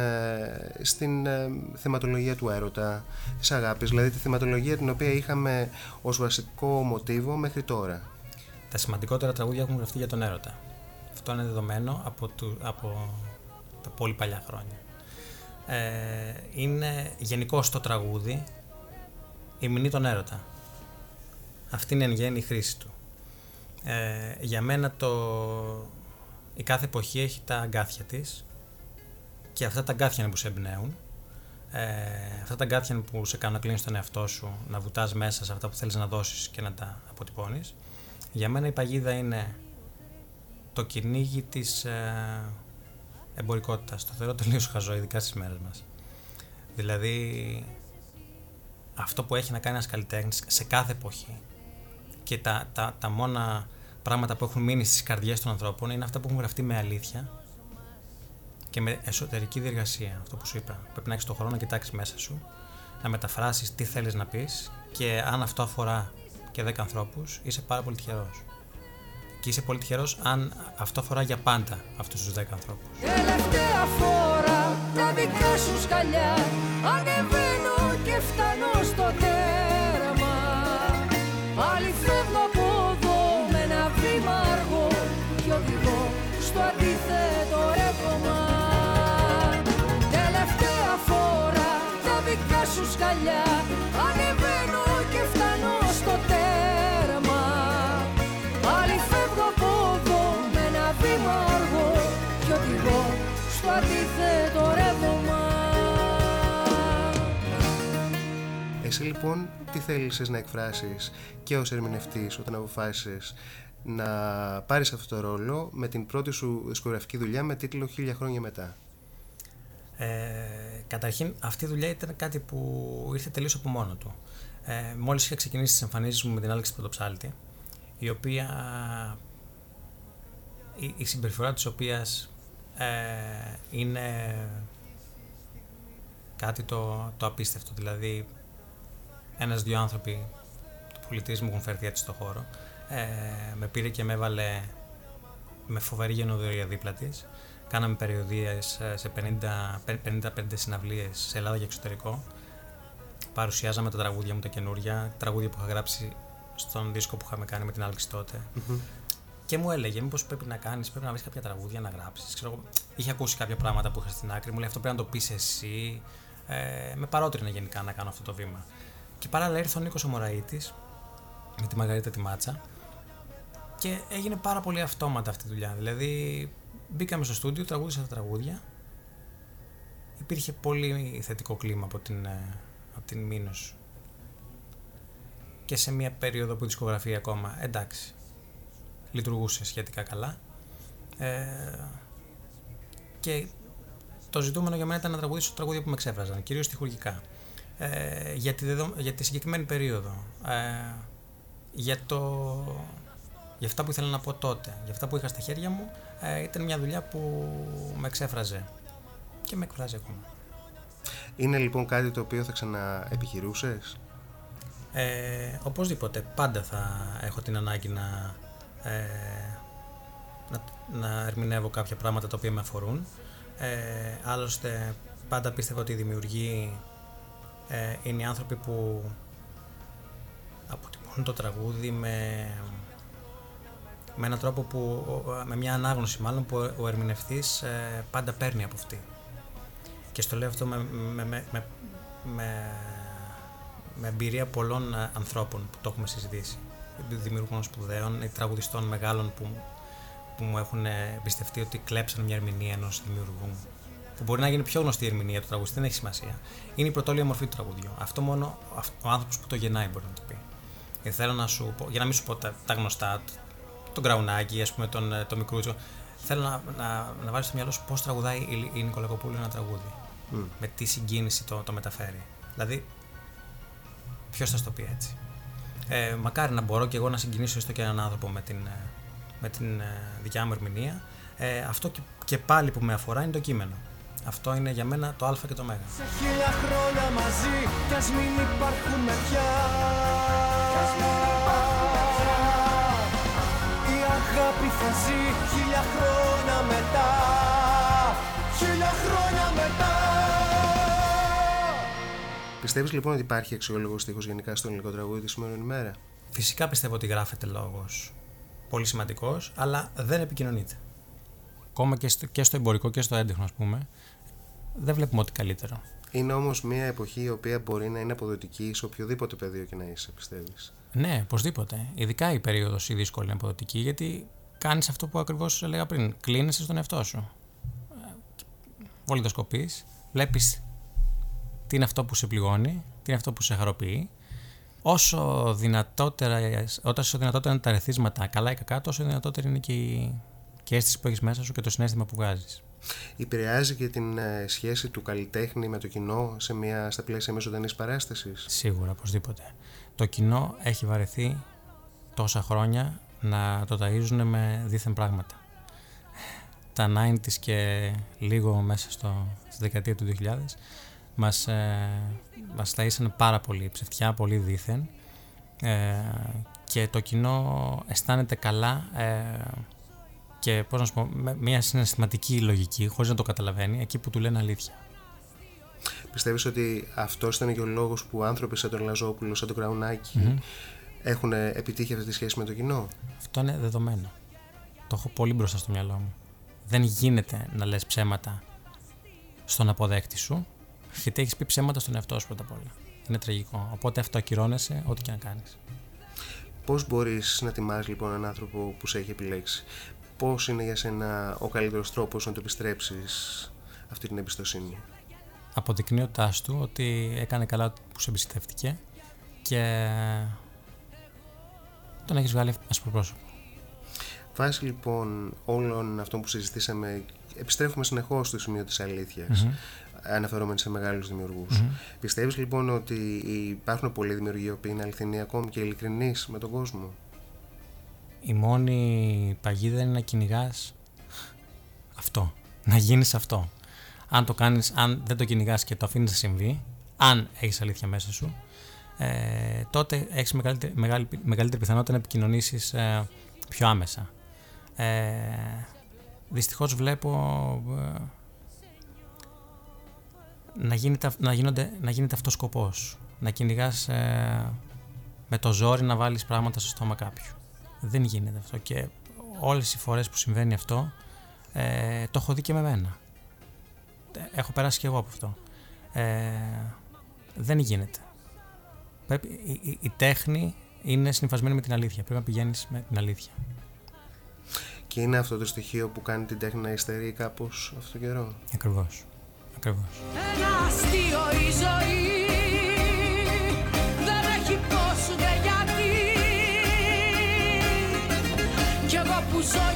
στην θεματολογία του έρωτα, της αγάπης, δηλαδή τη θεματολογία την οποία είχαμε ως βασικό μοτίβο μέχρι τώρα. Τα σημαντικότερα τραγούδια έχουν γραφτεί για τον έρωτα. Αυτό είναι δεδομένο από, του, από τα πολύ παλιά χρόνια. Ε, είναι γενικό το τραγούδι η μηνύ τον έρωτα. Αυτή είναι εν γέννη η χρήση του. Ε, για μένα το, η κάθε εποχή έχει τα αγκάθια της και αυτά τα αγκάθια είναι που σε εμπνέουν. Ε, αυτά τα αγκάθια είναι που σε κάνουν να κλείνεις τον εαυτό σου, να βουτάς μέσα σε αυτά που θέλεις να δώσεις και να τα αποτυπώνεις. Για μένα η παγίδα είναι το κυνήγι της ε, εμπορικότητας. Το θεωρώ τελείως χαζό, ειδικά στις μέρες μας. Δηλαδή, αυτό που έχει να κάνει ένας καλλιτέχνης σε κάθε εποχή και τα, τα, τα μόνα πράγματα που έχουν μείνει στις καρδιές των ανθρώπων είναι αυτά που έχουν γραφτεί με αλήθεια και με εσωτερική διεργασία. Αυτό που σου είπα. Πρέπει να έχεις τον χρόνο να κοιτάξεις μέσα σου, να μεταφράσεις τι θέλεις να πεις και αν αυτό αφορά και 10 ανθρώπους, είσαι πάρα πολύ τυχερός. Και είσαι πολύ τυχερός αν αυτό αφορά για πάντα αυτούς τους 10 ανθρώπους. Τελευταία φορά τα δικά σου σκαλιά ανεβαίνω και φτάνω Εσύ λοιπόν τι θέλησες να εκφράσεις και ως ερμηνευτής όταν αποφάσισες να πάρεις αυτό το ρόλο με την πρώτη σου δισκογραφική δουλειά με τίτλο «Χίλια χρόνια μετά». Ε, καταρχήν αυτή η δουλειά ήταν κάτι που ήρθε τελείως από μόνο του. Ε, μόλις είχα ξεκινήσει τις εμφανίσεις μου με την Άλεξη Πρωτοψάλτη η οποία η, η συμπεριφορά της οποίας ε, είναι κάτι το, το απίστευτο δηλαδή ένας-δυο άνθρωποι του πολιτισμού μου έχουν φέρθει έτσι στο χώρο. Ε, με πήρε και με έβαλε με φοβερή γενοδορία δίπλα της. Κάναμε περιοδίες σε 50, 55 συναυλίες σε Ελλάδα και εξωτερικό. Παρουσιάζαμε τα τραγούδια μου τα καινούρια, τραγούδια που είχα γράψει στον δίσκο που είχαμε κάνει με την Άλξη Και μου έλεγε: Μήπως πρέπει να κάνεις, πρέπει να βρεις κάποια τραγούδια να γράψεις. Είχε ακούσει κάποια πράγματα που είχα στην άκρη, μου λέει: Αυτό πρέπει να το πεις εσύ. Ε, με παρότρινε γενικά να κάνω αυτό το βήμα. Και παράλληλα ήρθε ο Νίκος Ομοραήτης με τη Μαργαρίτα τη Μάτσα και έγινε πάρα πολύ αυτόματα αυτή η δουλειά. Δηλαδή μπήκαμε στο στούντιο, τραγούδισα τα τραγούδια. Υπήρχε πολύ θετικό κλίμα από την, ε, από την Μήνος. Και σε μια περίοδο που η δισκογραφία ακόμα, εντάξει, λειτουργούσε σχετικά καλά. Ε, και το ζητούμενο για μένα ήταν να τραγουδήσω τραγούδια που με ξέφραζαν, κυρίως τυχουργικά ε, για, τη για τη συγκεκριμένη περίοδο. Ε, για, το, για αυτά που ήθελα να πω τότε, για αυτά που είχα στα χέρια μου, ε, ήταν μια δουλειά που με εξέφραζε και με εκφράζει ακόμα. Είναι λοιπόν κάτι το οποίο θα ξαναεπιχειρούσες; Ε, οπωσδήποτε, πάντα θα έχω την ανάγκη να, ε, να, να ερμηνεύω κάποια πράγματα τα οποία με αφορούν. Ε, άλλωστε, πάντα πίστευα ότι η δημιουργή ε, είναι οι άνθρωποι που αποτυπώνουν το τραγούδι με, με έναν τρόπο που, με μια ανάγνωση μάλλον που ο ερμηνευτής ε, πάντα παίρνει από αυτή. Και στο λέω αυτό με, με, με, με, με εμπειρία πολλών ε, ανθρώπων που το έχουμε συζητήσει. Δημιουργών σπουδαίων, ή τραγουδιστών μεγάλων που, που μου έχουν εμπιστευτεί ότι κλέψαν μια ερμηνεία ενός δημιουργού που μπορεί να γίνει πιο γνωστή η ερμηνεία του τραγουδιστή, δεν έχει σημασία. Είναι η πρωτόλια μορφή του τραγουδιού. Αυτό μόνο ο άνθρωπος που το γεννάει μπορεί να το πει. Και θέλω να σου πω, για να μην σου πω τα, τα γνωστά, τον Γκραουνάκη, ας πούμε, τον, το Μικρούτσο, θέλω να, να, να βάλεις στο μυαλό σου πώς τραγουδάει η, η Νικολακοπούλου ένα τραγούδι. Mm. Με τι συγκίνηση το, το μεταφέρει. Δηλαδή, ποιος θα το πει έτσι. Ε, μακάρι να μπορώ και εγώ να συγκινήσω έστω και έναν άνθρωπο με την, με την ε, δικιά μου ερμηνεία. Ε, αυτό και, και πάλι που με αφορά είναι το κείμενο. Αυτό είναι για μένα το Α και το Μ. Σε Η αγάπη χίλια χρόνια μετά Χίλια χρόνια μετά Πιστεύεις λοιπόν ότι υπάρχει αξιόλογος στίχος γενικά στο ελληνικό τραγούδι της σημερινή ημέρα; Φυσικά πιστεύω ότι γράφεται λόγος πολύ σημαντικός, αλλά δεν επικοινωνείται. Ακόμα και στο, και εμπορικό και στο έντεχνο, ας πούμε, δεν βλέπουμε ότι καλύτερο. Είναι όμως μια εποχή η οποία μπορεί να είναι αποδοτική σε οποιοδήποτε πεδίο και να είσαι, πιστεύεις; Ναι, οπωσδήποτε. Ειδικά η περίοδος η δύσκολη είναι αποδοτική, γιατί κάνεις αυτό που ακριβώς έλεγα πριν. Κλείνεσαι στον εαυτό σου. Βολιδοσκοπείς, βλέπεις τι είναι αυτό που σε πληγώνει, τι είναι αυτό που σε χαροποιεί. Όσο δυνατότερα, όσο δυνατότερα είναι τα ρεθίσματα καλά ή κακά, τόσο δυνατότερη είναι και η, και η αίσθηση που έχεις μέσα σου και το συνέστημα που βγάζεις. Επηρεάζει και την ε, σχέση του καλλιτέχνη με το κοινό σε μια, στα πλαίσια μιας ζωντανής παράστασης; Σίγουρα, οπωσδήποτε. Το κοινό έχει βαρεθεί τόσα χρόνια να το ταΐζουν με δίθεν πράγματα. Τα 90s και λίγο μέσα στο, στη δεκαετία του 2000 μας, ε, μας ταΐσαν πάρα πολύ ψευτιά, πολύ δίθεν ε, και το κοινό αισθάνεται καλά ε, και πώς να σου πω, με μια συναισθηματική λογική, χωρίς να το καταλαβαίνει, εκεί που του λένε αλήθεια. Πιστεύεις ότι αυτός ήταν και ο λόγος που άνθρωποι σαν τον Λαζόπουλο, σαν τον κραουνακι έχουν επιτύχει αυτή τη σχέση με το κοινό; Αυτό είναι δεδομένο. Το έχω πολύ μπροστά στο μυαλό μου. Δεν γίνεται να λες ψέματα στον αποδέκτη σου, γιατί έχεις πει ψέματα στον εαυτό σου πρώτα απ' όλα. Είναι τραγικό. Οπότε αυτό ακυρώνεσαι ό,τι και να κάνεις. Πώς μπορείς να τιμάς λοιπόν έναν άνθρωπο που σε έχει επιλέξει, Πώς είναι για σένα ο καλύτερος τρόπος να του επιστρέψεις αυτή την εμπιστοσύνη, Αποδεικνύοντάς του ότι έκανε καλά που σε εμπιστεύτηκε και τον έχεις βγάλει πρόσωπο. Βάσει λοιπόν όλων αυτών που συζητήσαμε, επιστρέφουμε συνεχώς στο σημείο της αλήθειας. Mm-hmm. Αναφερόμενοι σε μεγάλους δημιουργούς. Mm-hmm. Πιστεύεις λοιπόν ότι υπάρχουν πολλοί δημιουργοί που είναι αληθινοί ακόμη και ειλικρινείς με τον κόσμο; Η μόνη παγίδα είναι να κυνηγάς αυτό. Να γίνεις αυτό. Αν το κάνεις, αν δεν το κυνηγάς και το αφήνεις να συμβεί, αν έχεις αλήθεια μέσα σου, ε, τότε έχεις μεγαλύτερη, μεγαλύτερη πιθανότητα να επικοινωνήσεις ε, πιο άμεσα. Ε, δυστυχώς βλέπω ε, να, γίνεται, να, γίνονται, να γίνεται αυτός σκοπός. Να κυνηγάς ε, με το ζόρι να βάλεις πράγματα στο στόμα κάποιου. Δεν γίνεται αυτό και όλες οι φορές που συμβαίνει αυτό ε, το έχω δει και με μένα. Έχω περάσει και εγώ από αυτό. Ε, δεν γίνεται. Πρέπει, η, η, τέχνη είναι συνυφασμένη με την αλήθεια. Πρέπει να πηγαίνεις με την αλήθεια. Και είναι αυτό το στοιχείο που κάνει την τέχνη να υστερεί κάπως αυτό το καιρό; Ακριβώς. Ακριβώς. Ένα αστείο η ζωή Κι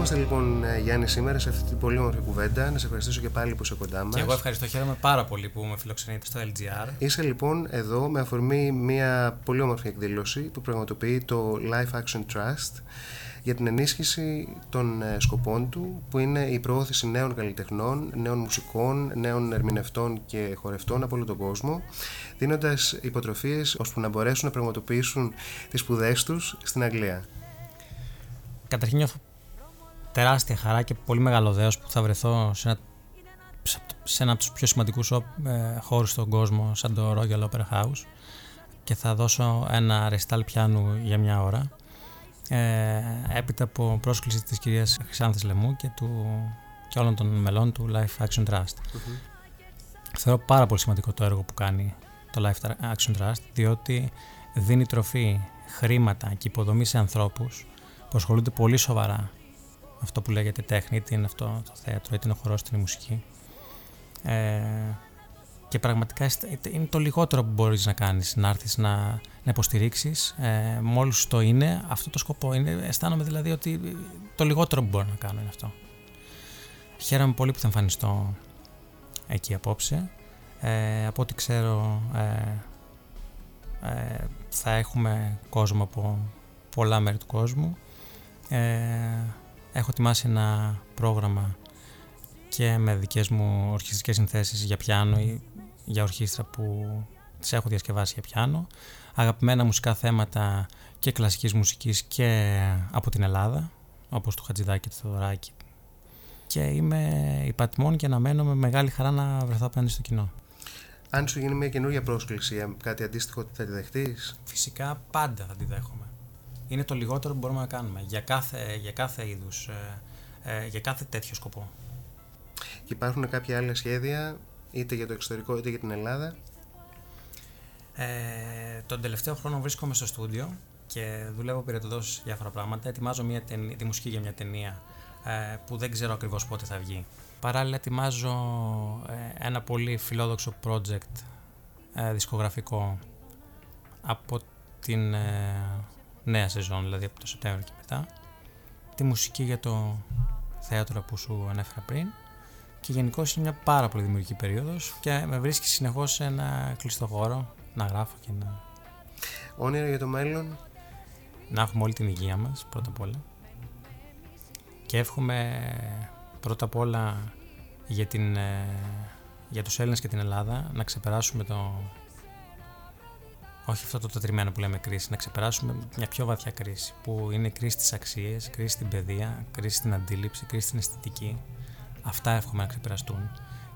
Βρισκόμαστε λοιπόν Γιάννη σήμερα σε αυτή την πολύ όμορφη κουβέντα. Να σε ευχαριστήσω και πάλι που είσαι κοντά μα. Και εγώ ευχαριστώ. Χαίρομαι πάρα πολύ που με φιλοξενείτε στο LGR. Είσαι λοιπόν εδώ με αφορμή μια πολύ όμορφη εκδήλωση που πραγματοποιεί το Life Action Trust για την ενίσχυση των ε, σκοπών του που είναι η προώθηση νέων καλλιτεχνών, νέων μουσικών, νέων ερμηνευτών και χορευτών από όλο τον κόσμο δίνοντας υποτροφίες ώστε να μπορέσουν να πραγματοποιήσουν τις σπουδές τους στην Αγγλία. Καταρχήν νιώθω τεράστια χαρά και πολύ μεγάλο δέος που θα βρεθώ σε ένα, σε ένα από τους πιο σημαντικούς ε, χώρους στον κόσμο σαν το Royal Opera House και θα δώσω ένα ρεστάλ πιάνου για μια ώρα ε, έπειτα από πρόσκληση της κυρίας Χρυσάνθης Λεμού και, του, και όλων των μελών του Life Action Trust. mm Θεωρώ πάρα πολύ σημαντικό το έργο που κάνει το Life Action Trust διότι δίνει τροφή, χρήματα και υποδομή σε ανθρώπους που ασχολούνται πολύ σοβαρά με αυτό που λέγεται τέχνη, είτε είναι αυτό το θέατρο, είτε είναι ο χορός, είτε είναι η μουσική. Ε, και πραγματικά είναι το λιγότερο που μπορείς να κάνεις, να έρθεις να, να υποστηρίξεις. Ε, μόλις το είναι, αυτό το σκοπό είναι. Αισθάνομαι δηλαδή ότι το λιγότερο που μπορώ να κάνω είναι αυτό. Χαίρομαι πολύ που θα εμφανιστώ εκεί απόψε. Ε, από ό,τι ξέρω ε, ε, θα έχουμε κόσμο από πολλά μέρη του κόσμου. Ε, έχω ετοιμάσει ένα πρόγραμμα και με δικές μου ορχιστρικές συνθέσεις για πιάνο ή για ορχήστρα που τις έχω διασκευάσει για πιάνο. Αγαπημένα μουσικά θέματα και κλασικής μουσικής και από την Ελλάδα, όπως του Χατζηδάκη, του Θεοδωράκη. Και είμαι υπατιμόν και αναμένω με μεγάλη χαρά να βρεθώ απέναντι στο κοινό. Αν σου γίνει μια καινούργια πρόσκληση, κάτι αντίστοιχο θα τη δεχτείς; Φυσικά πάντα θα τη δέχομαι. Είναι το λιγότερο που μπορούμε να κάνουμε για κάθε, για κάθε είδους, ε, ε, για κάθε τέτοιο σκοπό. Και υπάρχουν κάποια άλλα σχέδια, είτε για το εξωτερικό είτε για την Ελλάδα; Ε, τον τελευταίο χρόνο βρίσκομαι στο στούντιο και δουλεύω πυρετοδός διάφορα πράγματα. Ετοιμάζω μια τη μουσική για μια ταινία ε, που δεν ξέρω ακριβώς πότε θα βγει. Παράλληλα ετοιμάζω ε, ένα πολύ φιλόδοξο project ε, δισκογραφικό από την ε, νέα σεζόν, δηλαδή από το Σεπτέμβριο και μετά. Τη μουσική για το θέατρο που σου ανέφερα πριν και γενικώ είναι μια πάρα πολύ δημιουργική περίοδος και με βρίσκει συνεχώς σε ένα κλειστό χώρο να γράφω και να... Όνειρα για το μέλλον; Να έχουμε όλη την υγεία μας πρώτα απ' όλα και εύχομαι πρώτα απ' όλα για, την, ε, για τους Έλληνες και την Ελλάδα να ξεπεράσουμε το όχι αυτό το τετριμένο που λέμε κρίση, να ξεπεράσουμε μια πιο βαθιά κρίση που είναι κρίση στις αξίες, κρίση στην παιδεία, κρίση στην αντίληψη, κρίση στην αισθητική. Αυτά εύχομαι να ξεπεραστούν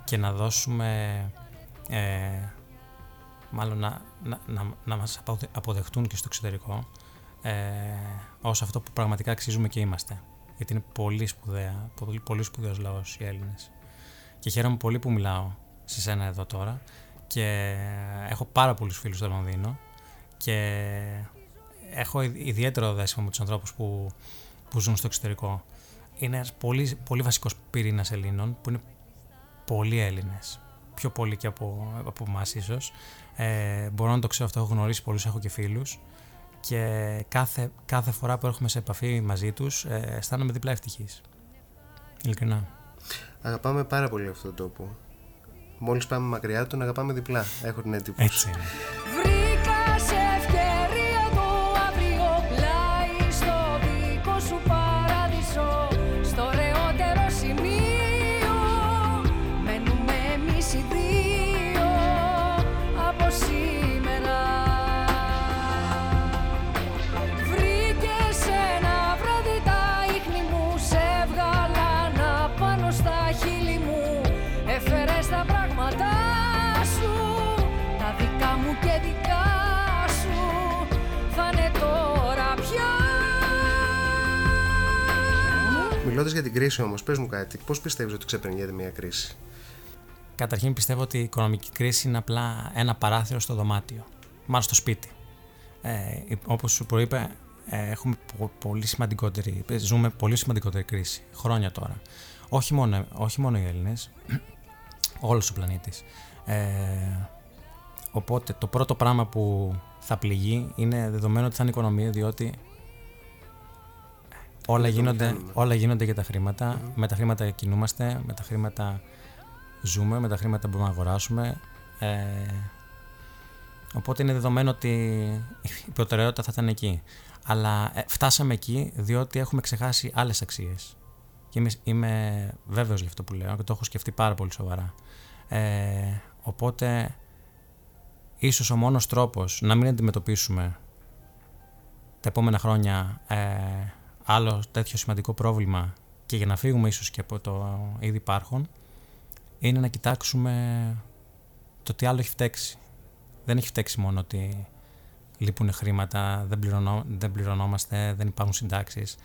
και να δώσουμε ε, μάλλον να, να, να, να μας αποδεχτούν και στο εξωτερικό ε, ως αυτό που πραγματικά αξίζουμε και είμαστε γιατί είναι πολύ σπουδαία, πολύ, πολύ σπουδαίος λαός οι Έλληνες. Και χαίρομαι πολύ που μιλάω σε σένα εδώ τώρα και έχω πάρα πολλούς φίλους στο Λονδίνο και έχω ιδιαίτερο δέσιμο με τους ανθρώπους που, που ζουν στο εξωτερικό. Είναι ένας πολύ, πολύ βασικός πυρήνας Ελλήνων που είναι πολύ Έλληνες. Πιο πολύ και από, από εμάς ίσως. Ε, μπορώ να το ξέρω αυτό, έχω γνωρίσει πολλούς, έχω και φίλους και κάθε, κάθε φορά που έρχομαι σε επαφή μαζί τους ε, αισθάνομαι διπλά ευτυχής. Ειλικρινά. Αγαπάμε πάρα πολύ αυτόν τον τόπο. Μόλις πάμε μακριά τον αγαπάμε διπλά. Έχω την εντύπωση. Έτσι Μιλώντας για την κρίση όμως, πες μου κάτι, πώς πιστεύεις ότι ξεπερνιέται μια κρίση; Καταρχήν πιστεύω ότι η οικονομική κρίση είναι απλά ένα παράθυρο στο δωμάτιο, μάλλον στο σπίτι. Ε, όπως σου προείπα, ε, έχουμε πολύ σημαντικότερη, ζούμε πολύ σημαντικότερη κρίση, χρόνια τώρα. Όχι μόνο, όχι μόνο οι Έλληνες, όλος ο πλανήτης. Ε, οπότε το πρώτο πράγμα που θα πληγεί είναι δεδομένο ότι θα είναι η οικονομία, διότι Όλα γίνονται, όλα γίνονται για τα χρηματα Με τα χρήματα κινούμαστε, με τα χρήματα ζούμε, με τα χρήματα μπορούμε να αγοράσουμε. Ε, οπότε είναι δεδομένο ότι η προτεραιότητα θα ήταν εκεί. Αλλά ε, φτάσαμε εκεί διότι έχουμε ξεχάσει άλλες αξίες. Και είμαι, είμαι βέβαιος για αυτό που λέω και το έχω σκεφτεί πάρα πολύ σοβαρά. Ε, οπότε ίσως ο μόνος τρόπος να μην αντιμετωπίσουμε τα επόμενα χρόνια ε, άλλο τέτοιο σημαντικό πρόβλημα και για να φύγουμε ίσως και από το ήδη υπάρχον είναι να κοιτάξουμε το τι άλλο έχει φταίξει. Δεν έχει φταίξει μόνο ότι λείπουν χρήματα, δεν, πληρωνό, δεν πληρωνόμαστε, δεν υπάρχουν συντάξεις.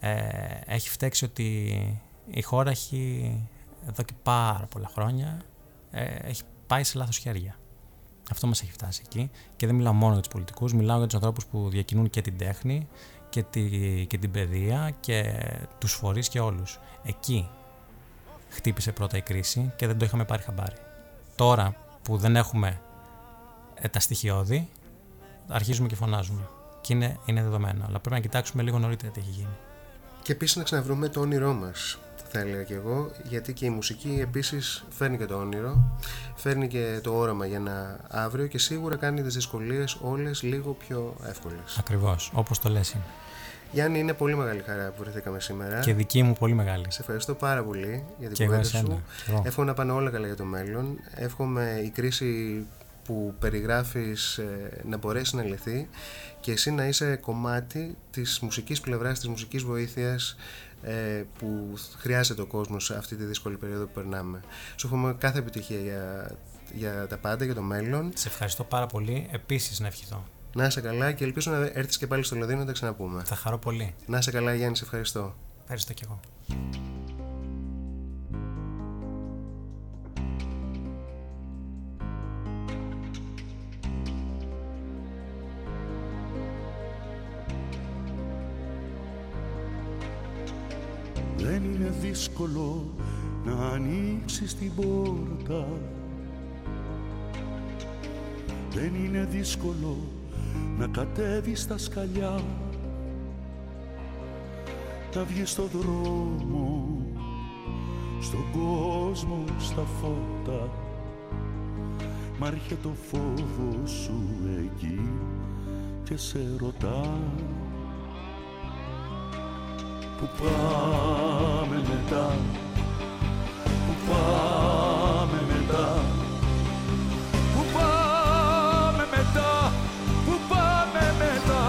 Ε, έχει φταίξει ότι η χώρα έχει εδώ και πάρα πολλά χρόνια ε, έχει πάει σε λάθος χέρια. Αυτό μας έχει φτάσει εκεί και δεν μιλάω μόνο για τους πολιτικούς, μιλάω για τους ανθρώπους που διακινούν και την τέχνη και, τη, και την παιδεία και τους φορείς και όλους. Εκεί χτύπησε πρώτα η κρίση και δεν το είχαμε πάρει χαμπάρι. Τώρα που δεν έχουμε ε, τα στοιχειώδη, αρχίζουμε και φωνάζουμε. Και είναι, είναι δεδομένο. Αλλά πρέπει να κοιτάξουμε λίγο νωρίτερα τι έχει γίνει. Και επίσης να ξαναβρούμε το όνειρό μας. Θα έλεγα και εγώ, γιατί και η μουσική επίσης φέρνει και το όνειρο, φέρνει και το όραμα για ένα αύριο και σίγουρα κάνει τις δυσκολίες όλες λίγο πιο εύκολες. Ακριβώς, όπως το λες είναι. Γιάννη, είναι πολύ μεγάλη χαρά που βρεθήκαμε σήμερα. Και δική μου πολύ μεγάλη. Σε ευχαριστώ πάρα πολύ για την κουβέντα σου. Εύχομαι να πάνε όλα καλά για το μέλλον. Εύχομαι η κρίση που περιγράφεις ε, να μπορέσει να λυθεί και εσύ να είσαι κομμάτι της μουσικής πλευράς, της μουσικής βοήθειας ε, που χρειάζεται ο κόσμος σε αυτή τη δύσκολη περίοδο που περνάμε. Σου εύχομαι κάθε επιτυχία για, για τα πάντα, για το μέλλον. Σε ευχαριστώ πάρα πολύ. Επίσης να ευχηθώ. Να είσαι καλά και ελπίζω να έρθεις και πάλι στο Λονδίνο να τα ξαναπούμε. Θα χαρώ πολύ. Να είσαι καλά, Γιάννη, σε ευχαριστώ. Ευχαριστώ κι εγώ. Δεν είναι δύσκολο να ανοίξεις την πόρτα. Δεν είναι δύσκολο να κατέβεις στα σκαλιά. Να βγεις στο δρόμο στον κόσμο στα φώτα. Μ' το φόβος σου εκεί και σε ρωτάς που πάμε μετά που πάμε μετά που πάμε μετά που πάμε μετά.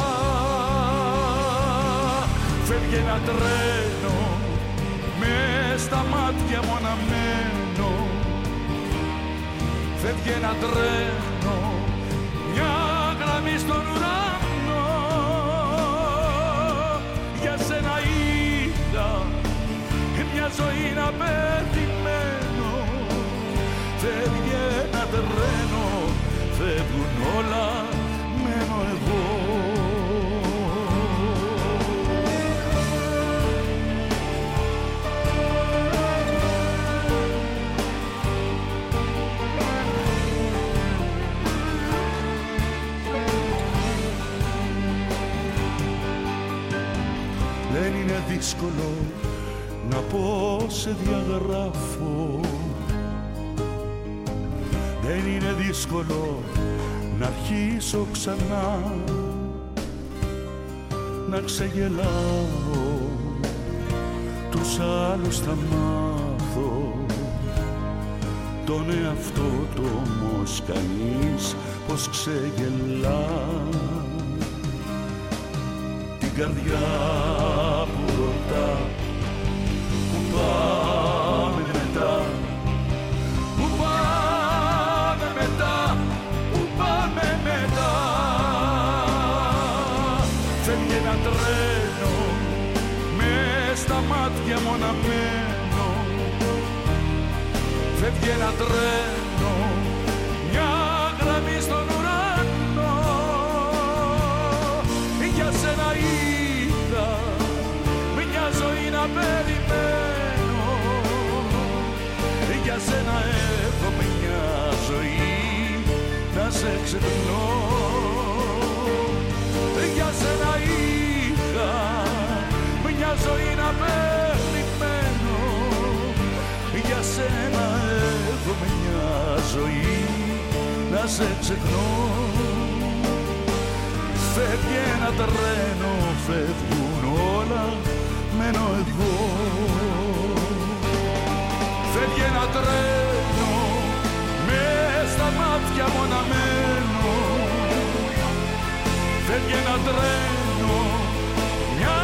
Φεύγει ένα τρένο με στα μάτια μου αναμένω φεύγει ένα τρένο ζωή να περιμένω φεύγει ένα τρένο φεύγουν όλα μένω εγώ. Δεν είναι δύσκολο να πως σε διαγράφω. Δεν είναι δύσκολο να αρχίσω ξανά να ξεγελάω τους άλλους θα μάθω. Τον εαυτό του όμως κανείς πως ξεγελά. Την καρδιά που ρωτά που πάμε μετά. Που πάμε μετά που πάμε μετά. Φεύγει ένα τρένο με στα μάτια μου αναμένω φεύγει ένα τρένο σε ξεχνώ για σένα είχα μια ζωή να περιμένω για σένα έχω μια ζωή να σε ξεχνώ Φεύγει ένα τρένο, φεύγουν όλα, μένω εγώ. Φεύγει ένα τρένο, με στα μάτια μου αναμένω. Φεύγει ένα τρένο, μια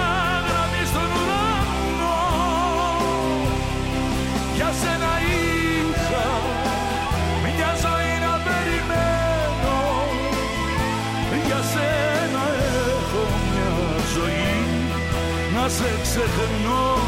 γραμμή στον ουρανό. Για σένα είχα μια ζωή να περιμένω για σένα έχω μια ζωή να σε ξεχνώ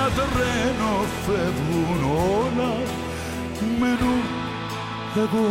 ένα τρένο φεύγουν όλα μένω εγώ